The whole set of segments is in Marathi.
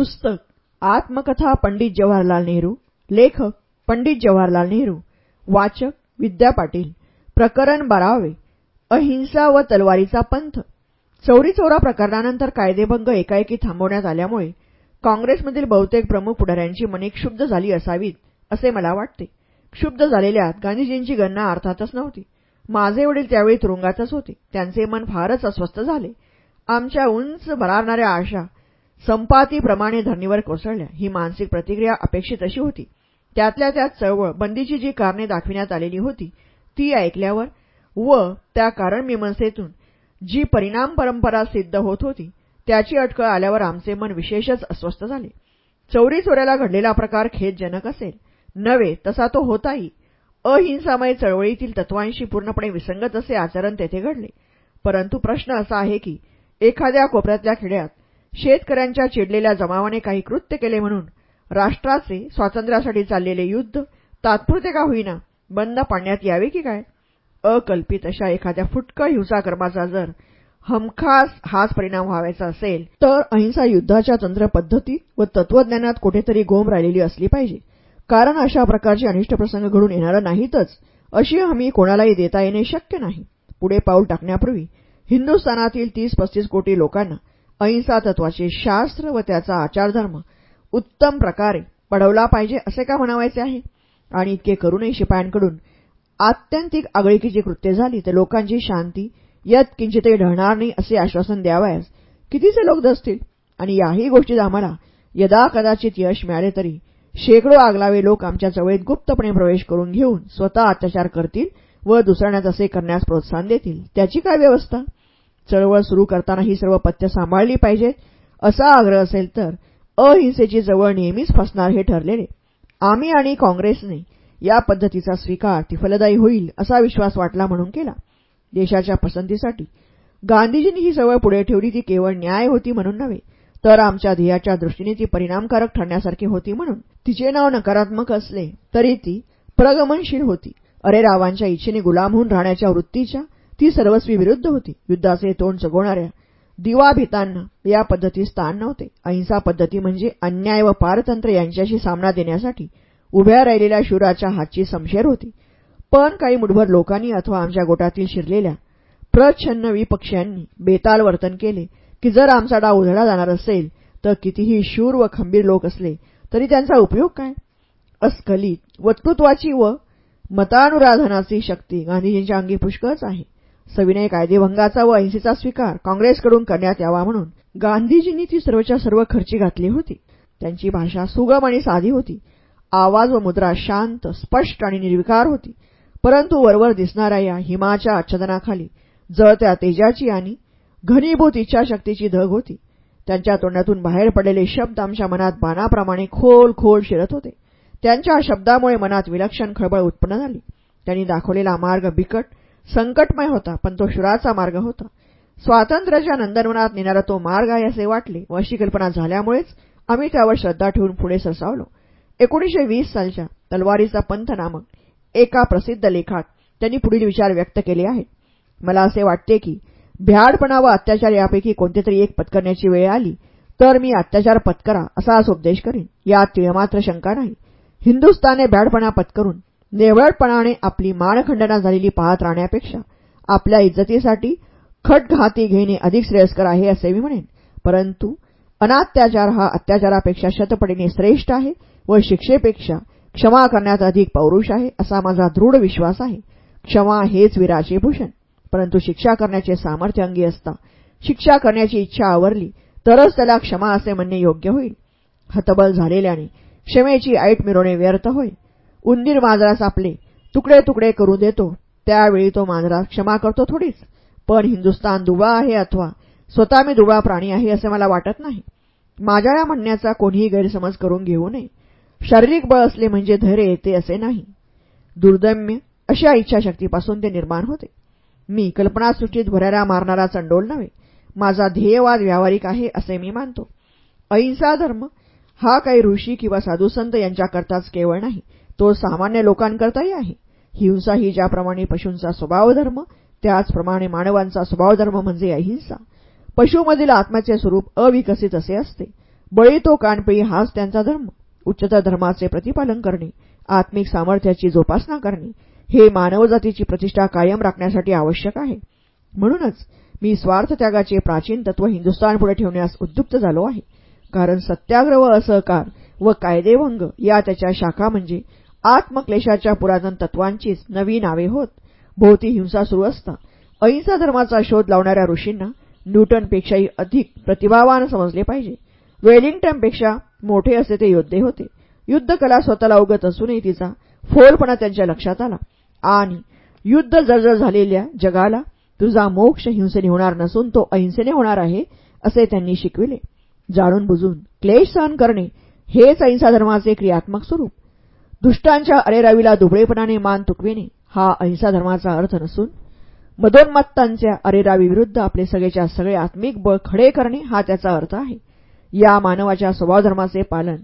पुस्तक आत्मकथा पंडित जवाहरलाल नेहरू लेखक पंडित जवाहरलाल नेहरू वाचक विद्या पाटील प्रकरण बारावे अहिंसा व तलवारीचा पंथ. चौरी चौरा प्रकरणानंतर कायदेभंग एकाएकी थांबवण्यात आल्यामुळे काँग्रेसमधील बहुतेक प्रमुख पुढाऱ्यांची मने क्षुब्ध झाली असावीत असे मला वाटते. क्षुब्ध झालेल्या गांधीजींची गणना अर्थातच नव्हती. माझे वडील त्यावेळी तुरुंगातच होते. त्यांचे मन फारच अस्वस्थ झाले. आमच्या उंच भरारणाऱ्या आशा संपातीप्रमाणे धरणीवर कोसळल्या. ही मानसिक प्रतिक्रिया अपेक्षित अशी होती. त्यातल्या त्यात चळवळ बंदीची जी कारणे दाखविण्यात आलेली होती ती ऐकल्यावर व त्या कारणमीमांसेतून जी परिणाम परंपरा सिद्ध होत होती त्याची अटकळ आल्यावर आमचे मन विशेषच अस्वस्थ झाले. चौरी चोऱ्याला घडलेला प्रकार खेदजनक असेल. नव्हे तसा तो होताही. अहिंसामय चळवळीतील तत्वांशी पूर्णपणे विसंगत असे आचरण तेथे घडले. परंतु प्रश्न असा आहे की एखाद्या कोपऱ्यातल्या खेड्यात शेतकऱ्यांच्या चिडलेल्या जमावाने काही कृत्य केले म्हणून राष्ट्राचे स्वातंत्र्यासाठी चाललेले युद्ध तात्पुरते का होईना बंद पाडण्यात यावे की काय? अकल्पित अशा एखाद्या फुटकळ हिंसाकर्माचा जर हमखास हाच परिणाम व्हावायचा असेल तर अहिंसा युद्धाच्या तंत्रपद्धतीत व तत्वज्ञानात कुठेतरी गोम राहिलेली असली पाहिजे. कारण अशा प्रकारचे अनिष्ट प्रसंग घडून येणार नाहीतच अशी हमी कोणालाही देता येणे शक्य नाही. पुढे पाऊल टाकण्यापूर्वी हिंदुस्थानातील तीस पस्तीस कोटी लोकांना अहिंसा तत्वाचे शास्त्र व त्याचा आचारधर्म उत्तम प्रकारे पडवला पाहिजे असे का म्हणावायचे आहे? आणि इतके करूनही शिपायांकडून आत्यंतिक आगळीकीची कृत्य झाली तर लोकांची शांती यत किंचितही ढळणार नाही असे आश्वासन द्यावयास कितीचे लोक दसतील आणि याही गोष्टीत आम्हाला यदा कदाचित यश मिळाले तरी शेकडो आगलावे लोक आमच्या चवळीत गुप्तपणे प्रवेश करून घेऊन स्वतः अत्याचार करतील व दुसऱ्यांना तसे करण्यास प्रोत्साहन देतील. त्याची काय व्यवस्था? चळवळ सुरू करताना ही सर्व पथ्य सांभाळली पाहिजेत असा आग्रह असेल तर अहिंसेची जवळ नेहमीच फसणार हे ठरलेले. आम्ही आणि काँग्रेसने या पद्धतीचा स्वीकार ती फलदायी होईल असा विश्वास वाटला म्हणून केला. देशाच्या पसंतीसाठी गांधीजींनी ही सवय पुढे ठेवली ती केवळ न्याय होती म्हणून नव्हे तर आमच्या ध्येयाच्या दृष्टीने ती परिणामकारक ठरण्यासारखी होती म्हणून. तिचे नाव नकारात्मक असले तरी ती प्रगमनशील होती. अरे रावांच्या इच्छेने गुलाम होऊन राहण्याच्या वृत्तीच्या ती सर्वस्वी विरुद्ध होती. युद्धाचे तोंड चगवणाऱ्या दिवा भीतांना या पद्धती स्थान नव्हते. अहिंसा पद्धती म्हणजे अन्याय व पारतंत्र यांच्याशी सामना देण्यासाठी उभ्या राहिलेल्या शूराच्या हातची समशेर होती. पण काही मुठभर लोकांनी अथवा आमच्या गोटातील शिरलेल्या प्रच्छन्न विपक्षांनी बेताल वर्तन केले की जर आमचा डाव उधळा जाणार असेल तर कितीही शूर व खंबीर लोक असले तरी त्यांचा उपयोग काय? अस्खलित वक्तृत्वाची व मतानुराधनाची शक्ती गांधीजींच्या अंगी पुष्कळच आहे. सविनय कायदेभंगाचा व अहिंसेचा स्वीकार काँग्रेसकडून करण्यात यावा म्हणून गांधीजींनी ती सर्वच्या सर्व खर्ची घातली होती. त्यांची भाषा सुगम आणि साधी होती. आवाज व मुद्रा शांत स्पष्ट आणि निर्विकार होती. परंतु वरवर दिसणाऱ्या या हिमाच्या आच्छादनाखाली जळत्या तेजाची आणि घनीभूत इच्छाशक्तीची धग होती. त्यांच्या तोंडातून बाहेर पडलेले शब्द आमच्या मनात बाणाप्रमाणे खोल खोल शिरत होते. त्यांच्या शब्दामुळे मनात विलक्षण खळबळ उत्पन्न झाली. त्यांनी दाखवलेला मार्ग बिकट संकटमय होता पण तो शुराचा मार्ग होता. स्वातंत्र्याच्या नंदनवनात नेणारा तो मार्ग आहे असे वाटले. व अशी कल्पना झाल्यामुळेच आम्ही त्यावर श्रद्धा ठेवून पुढे सरसावलो. एकोणीशे वीस सालच्या तलवारीचा पंथ नामक एका प्रसिद्ध लेखात त्यांनी पुढील विचार व्यक्त केले आहेत. मला असे वाटते की भ्याडपणा व अत्याचार यापैकी कोणतेतरी एक पत्करण्याची वेळ आली तर मी अत्याचार पत्करा असाच उपदेश करीन. यात तिळमात्र शंका नाही. हिंदुस्थाने भ्याडपणा पत्करून नेवळपणाने आपली मानखंडना झालेली पाहत राहण्यापेक्षा आपल्या इज्जतीसाठी खटघाती घेणे अधिक श्रेयस्कर आहे असे मी म्हणेन. परंतु अनात्याचार हा अत्याचारापेक्षा शतपटीने श्रेष्ठ आहे व शिक्षेपेक्षा क्षमा करण्यात अधिक पौरुष आहे असा माझा दृढ विश्वास आहे. क्षमा हेच वीराचे भूषण. परंतु शिक्षा करण्याचे सामर्थ्य अंगी असता शिक्षा करण्याची इच्छा आवरली तरच त्याला क्षमा असे म्हणणे योग्य होईल. हतबल झालेल्याने क्षमेची ऐट मिरवणे व्यर्थ होय. उंदीर मांजरास आपले. तुकडे तुकडे करू देतो. त्यावेळी तो मांजरा क्षमा करतो थोडीच. पण हिंदुस्तान दुबळा आहे अथवा स्वतः मी दुबळा प्राणी आहे असे मला वाटत नाही. माझ्या या म्हणण्याचा कोणीही गैरसमज करून घेऊ नये. शारीरिक बळ असले म्हणजे धैर्य येते असे नाही. दुर्दम्य अशा इच्छाशक्तीपासून ते निर्माण होते. मी कल्पनासृष्टीत भराऱ्या मारणारा चंडोल नव्हे. माझा ध्येयवाद व्यावहारिक आहे असे मी मानतो. अहिंसा धर्म हा काही ऋषी किंवा साधुसंत यांच्याकरताच केवळ नाही. तो सामान्य लोकांकरताही आहे. हिंसा ही ज्याप्रमाणे पशूंचा स्वभावधर्म त्याचप्रमाणे मानवांचा स्वभावधर्म म्हणजे अहिंसा पशुमधील आत्म्याचे स्वरूप अविकसित असे असते. बळी तो कानपेई हाच त्यांचा धर्म. उच्चतर धर्माचे प्रतिपालन करणे आत्मिक सामर्थ्याची जोपासना करणे हे मानवजातीची प्रतिष्ठा कायम राखण्यासाठी आवश्यक आहे. म्हणूनच मी स्वार्थ त्यागाचे प्राचीन तत्व हिंदुस्थानपुढे ठेवण्यास उद्युक्त झालो आहे. कारण सत्याग्रह व असहकार व कायदेभंग या त्याच्या शाखा म्हणजे आत्मक्लेशाच्या पुरातन तत्वांचीच नवी नावे होत. भोवती हिंसा सुरू असता. अहिंसा धर्माचा शोध लावणाऱ्या ऋषींना न्यूटनपेक्षाही अधिक प्रतिभावान समजले पाहिजे. वेलिंग्टनपेक्षा मोठे असे ते योद्धे होते. युद्धकला स्वतःला उगत असूनही तिचा फोलपणा त्यांच्या लक्षात आला. आणि युद्ध जळजळ झालेल्या जगाला तुझा मोक्ष हिंसेने होणार नसून तो अहिंसेने होणार आहे असे त्यांनी शिकविले. जाणून बुजून क्लेश सहन करणे हेच अहिंसा धर्माचे क्रियात्मक स्वरूप. दुष्टांच्या अरेरावीला दुबळेपणाने मान तुकविणे हा अहिंसा धर्माचा अर्थ नसून मदोन्मत्तांच्या अरेरावीविरुद्ध आपले सगळेच्या सगळे आत्मिक बळ खडे करणे हा त्याचा अर्थ आहे. या मानवाच्या स्वभावधर्माचे पालन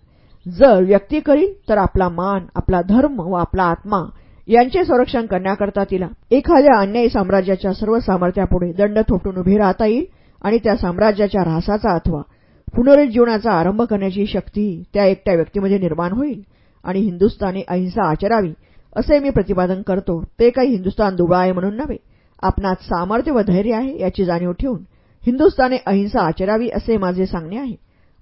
जर व्यक्ती करील तर आपला मान आपला धर्म व आपला आत्मा यांचे संरक्षण करण्याकरता तिला एखाद्या अन्यायी साम्राज्याच्या सर्व सामर्थ्यापुढे दंड थोपटून उभे राहता येईल आणि त्या साम्राज्याच्या ऱ्हासाचा अथवा पुनरुज्जीवनाचा आरंभ करण्याची शक्ती त्या एकट्या व्यक्तीमध्ये निर्माण होईल. आणि हिंदुस्थानी अहिंसा आचरावी असे मी प्रतिपादन करतो. ते काही हिंदुस्थान दुबळा आहे म्हणून नव्हे. आपणात सामर्थ्य व धैर्य आहे याची जाणीव ठेवून हिंदुस्थाने अहिंसा आचरावी असे माझे सांगणे आहे.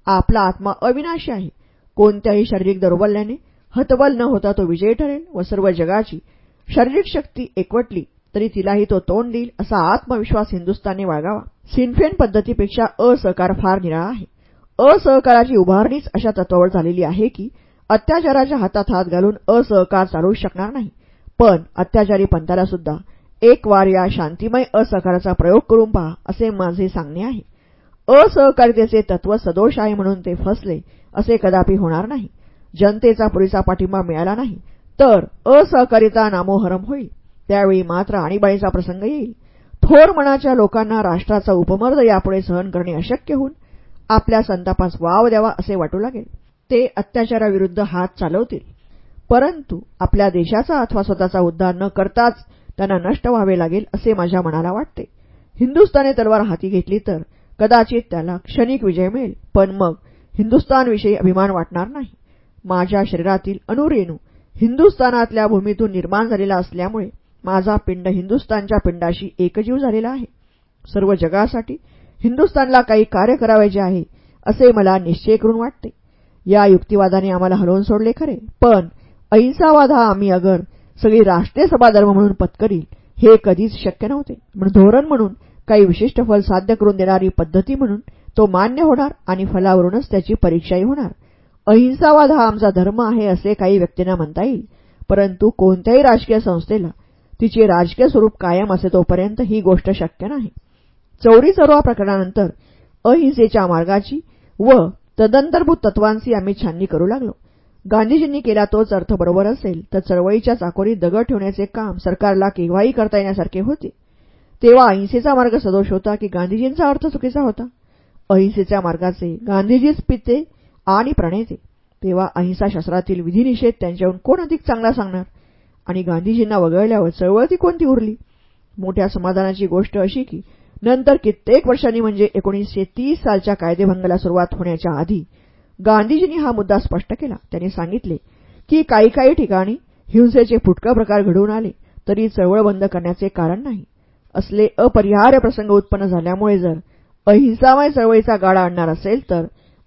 आपला आत्मा अविनाशी आहे. कोणत्याही शारीरिक दौर्बल्याने हतबल न होता तो विजयी ठरेल व सर्व जगाची शारीरिक शक्ती एकवटली तरी तिलाही तो तोंड देईल असा आत्मविश्वास हिंदुस्थानने बाळगावा. सिनफेन पद्धतीपेक्षा असहकार फार निराळा आहे. असहकाराची उभारणीच अशा तत्वावर झालेली आहे की अत्याचाराच्या हातात हात घालून असहकार चालवू शकणार नाही. पण अत्याचारी पंथाला सुद्धा एक वार या शांतिमय असहकाराचा प्रयोग करून पहा असे माझे सांगणे आहे. असहकारितेचे तत्व सदोष आहे म्हणून ते फसले असे कदापि होणार नाही. जनतेचा पुरेसा पाठिंबा मिळाला नाही तर असहकारिता नामोहरम होईल. त्यावेळी मात्र आणीबाणीचा प्रसंग येईल. थोर मनाच्या लोकांना राष्ट्राचा उपमर्द यापुढे सहन करणे अशक्य होऊन आपल्या संतापास वाव द्यावा असे वाटू लागेल. ते अत्याचाराविरुद्ध हात चालवतील. परंतु आपल्या देशाचा अथवा स्वतःचा उद्धार न करताच त्यांना नष्ट व्हावे लागेल असे माझ्या मनाला वाटते. हिंदुस्थाने तलवार हाती घेतली तर कदाचित त्याला क्षणिक विजय मिळेल पण मग हिंदुस्थानविषयी अभिमान वाटणार नाही. माझ्या शरीरातील अनुरेणू हिंदुस्थानातल्या भूमीतून निर्माण झालेला असल्यामुळे माझा पिंड हिंदुस्थानच्या पिंडाशी एकजीव झालेला आहे. सर्व जगासाठी हिंदुस्थानला काही कार्य करावायचे आहे असे मला निश्चय करून वाटते. या युक्तिवादाने आम्हाला हलवून सोडले खरे. पण अहिंसावाद हा आम्ही अगर सगळी राष्ट्रीय सभाधर्म म्हणून पत्करील हे कधीच शक्य नव्हते. म्हणून धोरण म्हणून काही विशिष्ट फल साध्य करून देणारी पद्धती म्हणून तो मान्य होणार आणि फलावरूनच त्याची परीक्षाही होणार. अहिंसावाद हा आमचा धर्म आहे असे काही व्यक्तींना म्हणता येईल परंतु कोणत्याही राजकीय संस्थेला तिचे राजकीय स्वरूप कायम असे तोपर्यंत ही गोष्ट शक्य नाही. चौरी चौरा प्रकरणानंतर अहिंसेच्या मार्गाची व तदंतर्भूत तत्वांची आम्ही छाननी करू लागलो. गांधीजींनी केला तोच अर्थ बरोबर असेल तर चळवळीच्या चाकोरीत दगड ठेवण्याचे काम सरकारला केव्हाही करता येण्यासारखे होते. तेव्हा अहिंसेचा मार्ग सदोष होता की गांधीजींचा अर्थ चुकीचा होता. अहिंसेच्या मार्गाचे गांधीजीच पिते आणि प्रणेते. तेव्हा अहिंसाशास्त्रातील विधिनिषेध त्यांच्याहून कोण अधिक चांगला सांगणार? आणि गांधीजींना वगळल्यावर चळवळ ती कोणती उरली? मोठ्या समाधानाची गोष्ट अशी की नंतर कित्येक वर्षांनी म्हणजे एकोणीसशे तीस सालच्या कायदेभंगाला सुरुवात होण्याच्या आधी गांधीजींनी हा मुद्दा स्पष्ट केला. त्यांनी सांगितले की काही काही ठिकाणी हिंसेचे फुटका प्रकार घडून आले तरी चळवळ बंद करण्याचे कारण नाही. असले अपरिहार्य प्रसंग उत्पन्न झाल्यामुळे जर अहिंसामय चळवळीचा गाडा आणणार असेल तर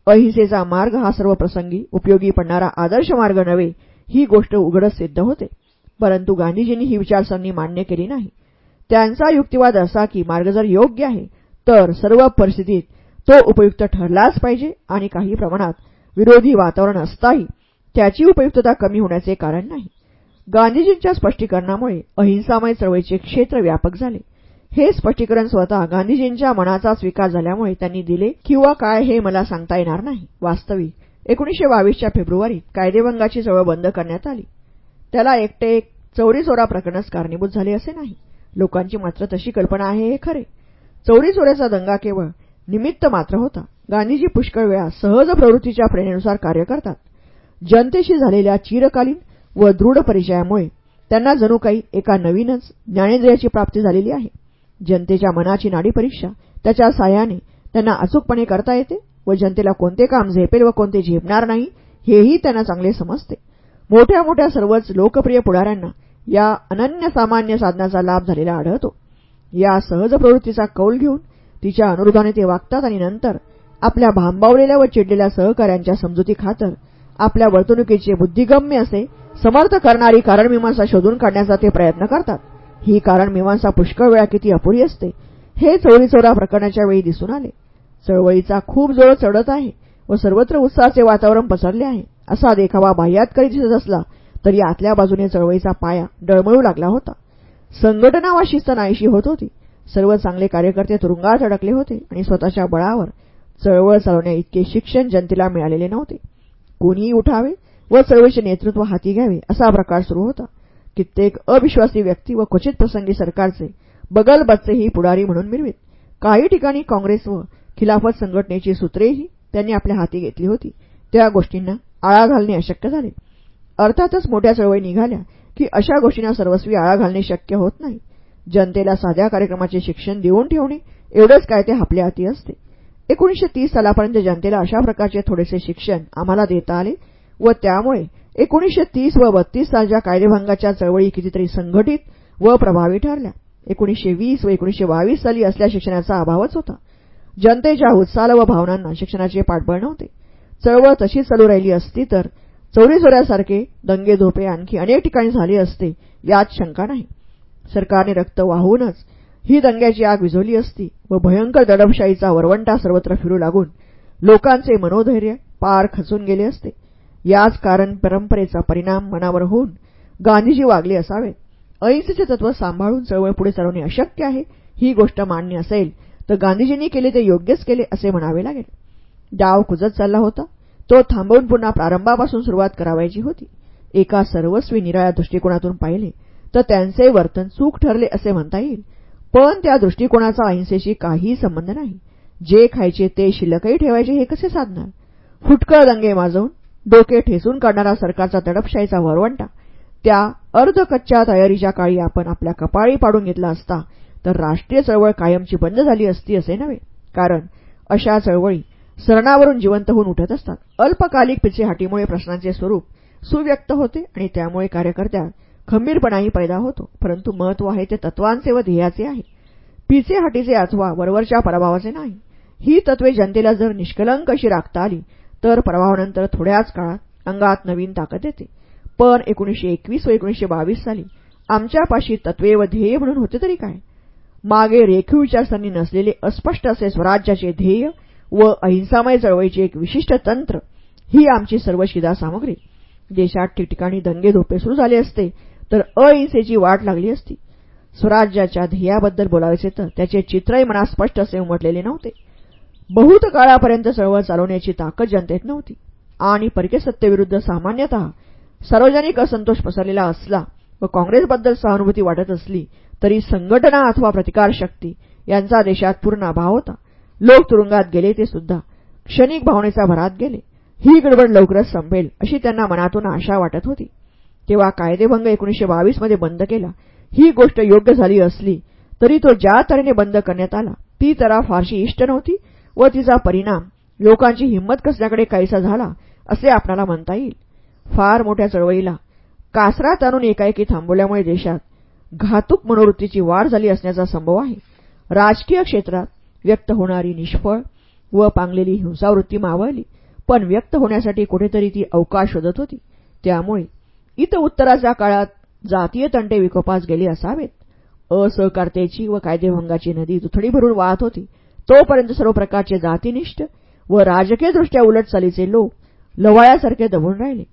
अहिंसेचा मार्ग हा सर्व प्रसंगी उपयोगी पडणारा आदर्श मार्ग नव्हे ही गोष्ट उघडच सिद्ध होते. परंतु गांधीजींनी ही विचारसरणी मान्य केली नाही. त्यांचा युक्तिवाद असा की मार्ग जर योग्य आहे तर सर्व परिस्थितीत तो उपयुक्त ठरलाच पाहिजे आणि काही प्रमाणात विरोधी वातावरण असताही त्याची उपयुक्तता कमी होण्याचे कारण नाही. गांधीजींच्या स्पष्टीकरणामुळे अहिंसामय चळवळीचे क्षेत्र व्यापक झाले. हे स्पष्टीकरण स्वतः गांधीजींच्या मनाचा स्वीकार झाल्यामुळे त्यांनी दिले किंवा काय हे मला सांगता येणार नाही. वास्तविक एकोणीशे बावीसच्या फेब्रुवारीत कायदेभंगाची चळवळ बंद करण्यात आली. त्याला एकटे एक चौरीचोरा प्रकरणच कारणीभूत झाले असे नाही. लोकांची मात्र तशी कल्पना आहे हे खरे. चौरी चोऱ्याचा दंगा केवळ निमित्त मात्र होता. गांधीजी पुष्कळ वेळा सहज प्रवृत्तीच्या प्रेरणेनुसार कार्य करतात. जनतेशी झालेल्या चिरकालीन व दृढ परिचयामुळे त्यांना जणू काही एका नवीनच ज्ञानेंद्रियाची प्राप्ती झालेली आहे. जनतेच्या मनाची नाडी परीक्षा त्याच्या साह्याने त्यांना अचूकपणे करता येते व जनतेला कोणते काम झेपेल व कोणते झेपणार नाही हेही त्यांना चांगले समजते. मोठ्या मोठ्या सर्वच लोकप्रिय पुढाऱ्यांना या अनन्यसामान्य साधनाचा लाभ झालेला आढळतो. या सहज प्रवृत्तीचा कौल घेऊन तिच्या अनुरोधाने ते वागतात आणि नंतर आपल्या भांबावलेल्या व चिडलेल्या सहकाऱ्यांच्या समजुती खातर आपल्या वर्तणुकीचे बुद्धिगम्य असे समर्थ करणारी कारणमीमांसा शोधून काढण्याचा ते प्रयत्न करतात. ही कारणमीमांसा पुष्कळ वेळा किती अपुरी असते हे चोरीचोरा प्रकरणाच्या वेळी दिसून आले. चळवळीचा खूप जोर चढत आहे व सर्वत्र उत्साहाचे वातावरण पसरले आहे असा देखावा बाह्यात करी दिसत असला तरी आतल्या बाजूने चळवळीचा पाया डळमळू लागला होता. संघटना वा शिस्त नाहीशी होत होती. सर्व चांगले कार्यकर्ते तुरुंगात अडकले होते आणि स्वतःच्या बळावर चळवळ चालवण्या इतके शिक्षण जनतेला मिळालेले नव्हते. कोणीही उठावे व चळवळीचे नेतृत्व हाती घ्यावे असा प्रकार सुरू होता. कित्येक अविश्वासी व्यक्ती व क्वचित प्रसंगी सरकारचे बगल ही पुढारी म्हणून मिळवीत. काही ठिकाणी काँग्रेस व खिलाफत संघटनेची सूत्रेही त्यांनी आपल्या हाती घेतली होती. त्या गोष्टींना आळा घालणे अशक्य झाले. अर्थातच मोठ्या चळवळी निघाल्या की अशा गोष्टींना सर्वस्वी आळा घालणे शक्य होत नाही. जनतेला साध्या कार्यक्रमाचे शिक्षण देऊन ठेवणे एवढंच काय ते आपल्या हाती असते. एकोणीशे तीस सालापर्यंत जनतेला अशा प्रकारचे थोडेसे शिक्षण आम्हाला देता आले व त्यामुळे एकोणीशे तीस व बत्तीस सालच्या कायदेभंगाच्या चळवळी कितीतरी संघटित व प्रभावी ठरल्या. एकोणीशे वीस व एकोणीशे बावीस साली असल्या शिक्षणाचा अभावच होता. जनतेच्या उत्साह व भावनांना शिक्षणाचे पाठबळ नव्हते. चळवळ तशीच चालू राहिली असती तर चौरीचोऱ्यासारखे दंगे धोपे आणखी अनेक ठिकाणी झाले असते यात शंका नाही. सरकारने रक्त वाहूनच ही दंग्याची आग विझवली असती व भयंकर दडपशाहीचा वरवंटा सर्वत्र फिरू लागून लोकांचे मनोधैर्य पार खचून गेले असते. याच कारण परंपरेचा परिणाम मनावर होऊन गांधीजी वागले असावेत अहिंसेचे तत्व सांभाळून चळवळ पुढे चालवणे अशक्य आहे ही गोष्ट मान्य असेल तर गांधीजींनी केले ते योग्यच केले असे म्हणावे लागेल. डाव कुजत चालला होता. तो थांबवून पुन्हा प्रारंभापासून सुरुवात करावायची होती. एका सर्वस्वी निराळ्या दृष्टिकोनातून पाहिले तर त्यांचे वर्तन चूक ठरले असे म्हणता येईल. पण त्या दृष्टिकोनाचा अहिंसेशी काहीही संबंध नाही. जे खायचे ते शिल्लकही ठेवायचे हे कसे साधणार? फुटकळ दंगे माजवून डोके ठेसून काढणारा सरकारचा तडपशाहीचा वरवंटा त्या अर्धकच्च्या तयारीच्या काळी आपण आपल्या कपाळी पाडून घेतला असता तर राष्ट्रीय चळवळ कायमची बंद झाली असती असे नव्हे. कारण अशा चळवळी सरणावरून जिवंत होऊन उठत असतात. अल्पकालिक पिछेहाटीमुळे प्रश्नांचे स्वरूप सुव्यक्त होते आणि त्यामुळे कार्यकर्त्यात खंबीरपणाही पैदा होतो. परंतु महत्त्व आहे ते तत्वांचे व ध्येयाचे आहे. पिछेहाटीचे अथवा वरवरच्या प्रभावाचे नाही. ही तत्वे जनतेला जर निष्कलंक अशी राखता आली तर प्रभावानंतर थोड्याच काळात अंगात नवीन ताकद येते. पण एकोणीशे एकवीस व एकोणीशे बावीस साली आमच्यापाशी तत्वे व ध्येय म्हणून होते तरी काय? मागे रेखीव विचारसरणी नसलेले अस्पष्ट असे स्वराज्याचे ध्येय व अहिंसामय चळवळीचे एक विशिष्ट तंत्र ही आमची सर्व शिदा सामग्री. देशात ठिकठिकाणी दंगे धोपे सुरू झाले असते तर अहिंसेची वाट लागली असती. स्वराज्याच्या ध्येयाबद्दल बोलायचे तर त्याचे चित्रही मनात स्पष्ट असे उमटलेले नव्हते. बहुत काळापर्यंत चळवळ चालवण्याची ताकद जनतेत नव्हती. आणि परके सत्तेविरुद्ध सामान्यतः सार्वजनिक असंतोष पसरलेला असला व काँग्रेसबद्दल सहानुभूती वाटत असली तरी संघटना अथवा प्रतिकारशक्ती यांचा देशात पूर्ण अभाव होता. लोक तुरुंगात गेले ते सुद्धा. क्षणिक भावनेचा भरात गेले. ही गडबड लवकरच संपेल अशी त्यांना मनातून आशा वाटत होती. तेव्हा कायदेभंग एकोणीशे बावीसमध्ये बंद केला. ही गोष्ट योग्य झाली असली तरी तो ज्या तऱ्हेने बंद करण्यात आला ती तरा फारशी इष्ट नव्हती व तिचा परिणाम लोकांची हिंमत कसल्याकडे काहीसा झाला असे आपणाला म्हणता येईल. फार मोठ्या चळवळीला कासरात आणून एकाएकी थांबवल्यामुळे देशात घातूक मनोवृत्तीची वाढ झाली असण्याचा संभव आहे. राजकीय क्षेत्रात व्यक्त होणारी निष्फळ व पांगलेली हिंसावृत्ती मावळली. पण व्यक्त होण्यासाठी कुठेतरी ती अवकाश शोधत होती. त्यामुळे इत उत्तराच्या काळात जातीय तंटे विकोपास गेले असावेत. असहकारतेची व कायदेभंगाची नदी दुथडी भरून वाहत होती. तोपर्यंत सर्व प्रकारचे जातीनिष्ठ व राजकीयदृष्ट्या उलट चालीचे लोक लवाळ्यासारखे दबून राहिले.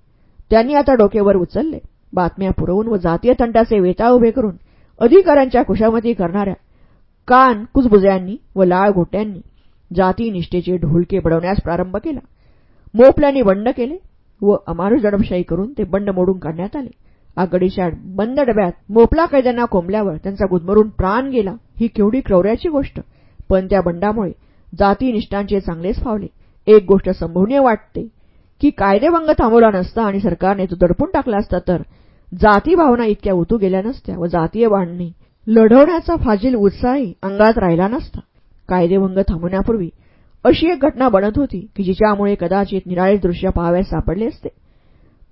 त्यांनी आता डोकेवर उचलले. बातम्या पुरवून व जातीय तंटाचे वेता उभे करून अधिकाऱ्यांच्या खुशामती करणाऱ्या कान कुजबुजयांनी व लाळ घोट्यांनी जातीनिष्ठेचे ढोलके बडवण्यास प्रारंभ केला. मोपल्यांनी बंड केले व अमानुष दडपशाही करून ते बंड मोडून काढण्यात आले. आगडीच्या बंद डब्यात मोपला कैद्यांना कोंबल्यावर त्यांचा गुदमरून प्राण गेला ही केवढी क्रौर्याची गोष्ट. पण त्या बंडामुळे जातीनिष्ठांचे चांगलेच फावले एक गोष्ट संभवनीय वाटते की कायदेभंग थांबवला नसता आणि सरकारने तो दडपून टाकला असता तर जाती भावना इतक्या उतू गेल्या नसत्या व जातीय बांधणी लढवण्याचा फाजील उत्साही अंगात राहिला नसता. कायदेभंग थांबवण्यापूर्वी अशी एक घटना बनत होती की जिच्यामुळे कदाचित निराळे दृश्य पाहाव्यास सापडले असते.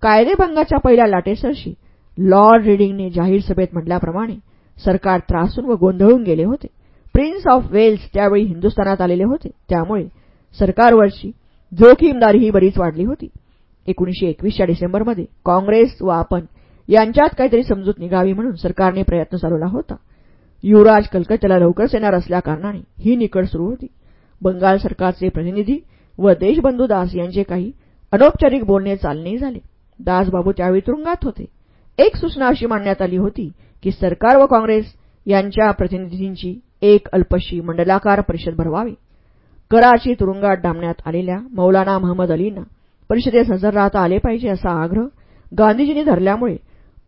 कायदेभंगाच्या पहिल्या लाटेसरशी लॉर्ड रिडिंगने जाहीर सभेत म्हटल्याप्रमाणे सरकार त्रासून व गोंधळून गेले होते. प्रिन्स ऑफ वेल्स त्यावेळी हिंदुस्थानात आलेले होते. त्यामुळे सरकारवरची जोखीमदारीही बरीच वाढली होती. एकोणीशे एकवीसच्या डिसेंबरमध्ये काँग्रेस व आपण यांच्यात काहीतरी समजूत निघावी म्हणून सरकारने प्रयत्न चालवला होता. युवराज कलकत्त्याला लवकरच येणार असल्याकारणाने ही निकड सुरू होती. बंगाल सरकारचे प्रतिनिधी व देशबंधू दास यांचे काही अनौपचारिक बोलणे चालणेही झाले. दासबाबू त्यावेळी तुरुंगात होते. एक सूचना अशी मांडण्यात आली होती की सरकार व काँग्रेस यांच्या प्रतिनिधींची एक अल्पशी मंडलाकार परिषद भरवावी. कराची तुरुंगात डांबण्यात आलेल्या मौलाना महम्मद अलींना परिषदेस हजर राहता आले पाहिजे असा आग्रह गांधीजींनी धरल्यामुळे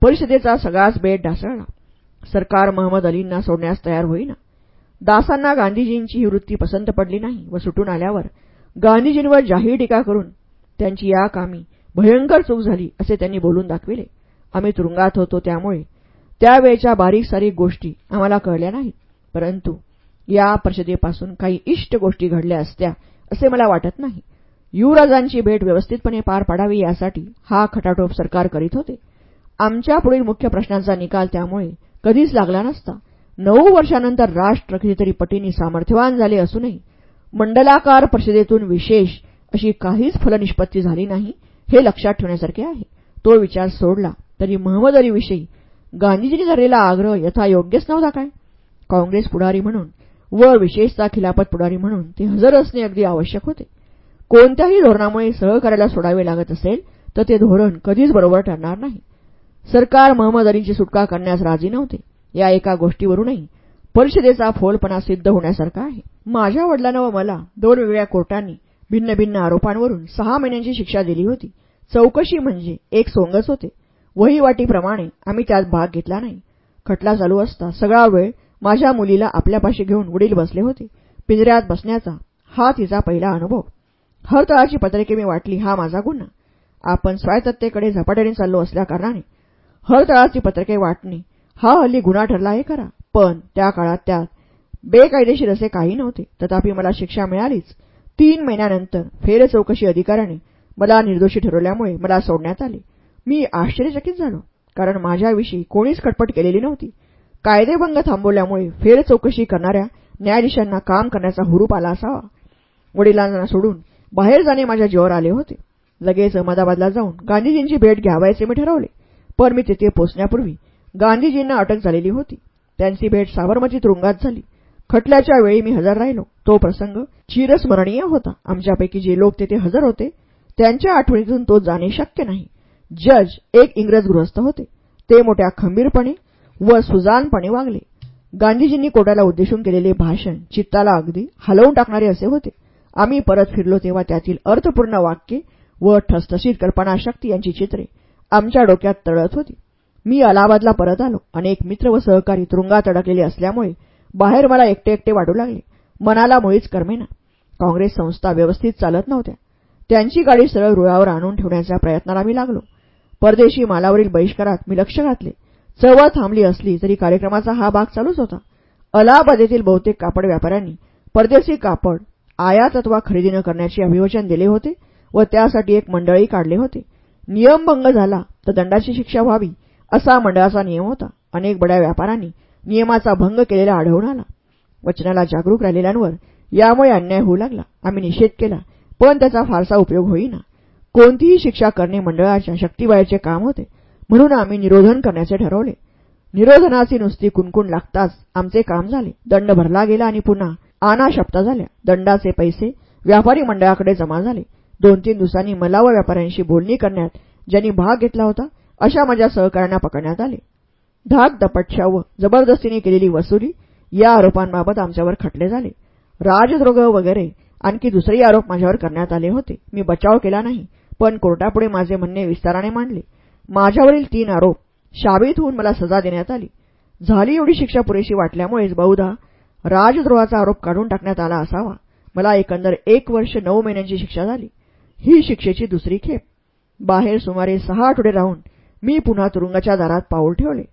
परिषदेचा सगळाच बेट ढासळला. सरकार महम्मद अलींना सोडण्यास तयार होईना. दासांना गांधीजींची ही वृत्ती पसंत पडली नाही व सुटून आल्यावर गांधीजींवर जाहीर टीका करून त्यांची या कामी भयंकर चूक झाली असे त्यांनी बोलून दाखविले. आम्ही तुरुंगात होतो त्यामुळे त्यावेळच्या बारीक सारीक गोष्टी आम्हाला कळल्या नाहीत. परंतु या परिषदेपासून काही इष्ट गोष्टी घडल्या असत्या असे मला वाटत नाही. युवराजांची भेट व्यवस्थितपणे पार पाडावी यासाठी हा खटाटोप सरकार करीत होते. आमच्या पुढील मुख्य प्रश्नांचा निकाल त्यामुळे कधीच लागला नसता. नऊ वर्षानंतर राष्ट्र कितीतरी पटींनी सामर्थ्यवान झाले असूनही मंडलाकार परिषदेतून विशेष अशी काहीच फलनिष्पत्ती झाली नाही हे लक्षात ठेवण्यासारखे आहे. तो विचार सोडला तरी महम्मद अलीविषयी गांधीजींनी धरलेला आग्रह यथायोग्यच नव्हता काय? काँग्रेस पुढारी म्हणून व विशेषतः खिलापत पुढारी म्हणून ते हजर असणे अगदी आवश्यक होते. कोणत्याही धोरणामुळे सहकार्याला सोडावे लागत असेल तर ते धोरण कधीच बरोबर ठरणार नाही. सरकार महम्मद अलींची सुटका करण्यास राजी नव्हते. या एका गोष्टीवरूनही परिषदेचा फोलपणा सिद्ध होण्यासारखा आहे. माझ्या वडिलांना व मला दोन वेगळ्या कोर्टांनी भिन्न भिन्न आरोपांवरून सहा महिन्यांची शिक्षा दिली होती. चौकशी म्हणजे एक सोंगच होते. वहीवाटीप्रमाणे आम्ही त्यात भाग घेतला नाही. खटला चालू असता सगळा वेळ माझ्या मुलीला आपल्यापाशी घेऊन वडील बसले होते. पिंजऱ्यात बसण्याचा हा तिचा पहिला अनुभव. हरतळाची पत्रिके मी वाटली हा माझा गुन्हा. आपण स्वायत्ततेकडे झपाट्याने चाललो असल्याकारणाने हरतळाची पत्रके वाटणे. हा हल्ली गुन्हा ठरला आहे खरा पण त्या काळात त्यात बेकायदेशीर असे काही नव्हते. तथापि मला शिक्षा मिळालीच. तीन महिन्यानंतर फेर चौकशी अधिकाऱ्याने मला निर्दोषी ठरवल्यामुळे मला सोडण्यात आले. मी आश्चर्यचकित झालो कारण माझ्याविषयी कोणीच खटपट केलेली नव्हती. कायदेभंग थांबवल्यामुळे फेर चौकशी करणाऱ्या न्यायाधीशांना काम करण्याचा हुरूप आला असावा. वडिलांना सोडून बाहेर जाणे माझ्या जीवावर आले होते. लगेच अहमदाबादला जाऊन गांधीजींची भेट घ्यावायचे मी ठरवले. पण मी तिथे पोचण्यापूर्वी गांधीजींना अटक झालेली होती. त्यांची भेट साबरमती तुरुंगात झाली. खटल्याच्या वेळी मी हजर राहिलो. तो प्रसंग चिरस्मरणीय होता. आमच्यापैकी जे लोक तेथे हजर होते त्यांच्या आठवणीतून तो जाणे शक्य नाही. जज एक इंग्रज गृहस्थ होते. ते मोठ्या खंबीरपणे व सुजानपणे वागले. गांधीजींनी कोर्टाला उद्देशून केलेले भाषण चित्ताला अगदी हलवून टाकणारे असे होते. आम्ही परत फिरलो तेव्हा त्यातील अर्थपूर्ण वाक्ये व ठसठशीत कल्पनाशक्ती यांची चित्रे आमच्या डोक्यात तळत होती. मी अलाहाबादला परत आलो. आणि एक मित्र व सहकारी तुरुंगात अडकलेले असल्यामुळे बाहेर मला एकटे एकटे वाटू लागले. मनाला मुळीच करमेना. काँग्रेस संस्था व्यवस्थित चालत नव्हत्या. त्यांची गाडी सरळ रुळावर आणून ठेवण्याच्या प्रयत्नाला मी लागलो. परदेशी मालावरील बहिष्कारात मी लक्ष घातले. चळवळ थांबली असली तरी कार्यक्रमाचा हा भाग चालूच होता. अलाहाबाद येथील बहुतेक कापड व्यापाऱ्यांनी परदेशी कापड आयात अथवा खरेदी न करण्याचे अभिवचन दिले होते व त्यासाठी एक मंडळी काढले होते. नियमभंग झाला तर दंडाची शिक्षा व्हावी असा मंडळाचा नियम होता. अनेक बड्या व्यापाऱ्यांनी नियमाचा भंग केलेला आढळून आला. वचनाला जागरूक राहिलेल्यांवर यामुळे अन्याय होऊ लागला. आम्ही निषेध केला पण त्याचा फारसा उपयोग होईना. कोणतीही शिक्षा करणे मंडळाच्या शक्तीबाहेरचे काम होते म्हणून आम्ही निरोधन करण्याचे ठरवले. निरोधनाची नुसती कुणकुण लागताच आमचे काम झाले. दंड भरला गेला आणि पुन्हा आना शप्ता झाल्या. दंडाचे पैसे व्यापारी मंडळाकडे जमा झाले. दोन तीन दिवसांनी मला व व्यापाऱ्यांशी बोलणी करण्यात ज्यांनी भाग घेतला होता अशा माझ्या सहकाऱ्यांना पकडण्यात आले. धाक दपटशा व जबरदस्तीने केलेली वसुली या आरोपांबाबत आमच्यावर खटले झाले. राजद्रोग वगैरे आणखी दुसरे आरोप माझ्यावर करण्यात आले होते. मी बचाव केला नाही पण कोर्टापुढे माझे म्हणणे विस्ताराने मांडले. माझ्यावरील तीन आरोप शाबित होऊन मला सजा देण्यात आली. झाली एवढी शिक्षा पुरेशी वाटल्यामुळेच बहुधा राजद्रोहाचा आरोप काढून टाकण्यात आला असावा. मला एकंदर एक वर्ष नऊ महिन्यांची शिक्षा झाली. ही शिक्षेची दुसरी खेप. बाहेर सुमारे सहा आठवडे राहून मी पुन्हा तुरुंगाच्या दारात पाऊल ठेवले.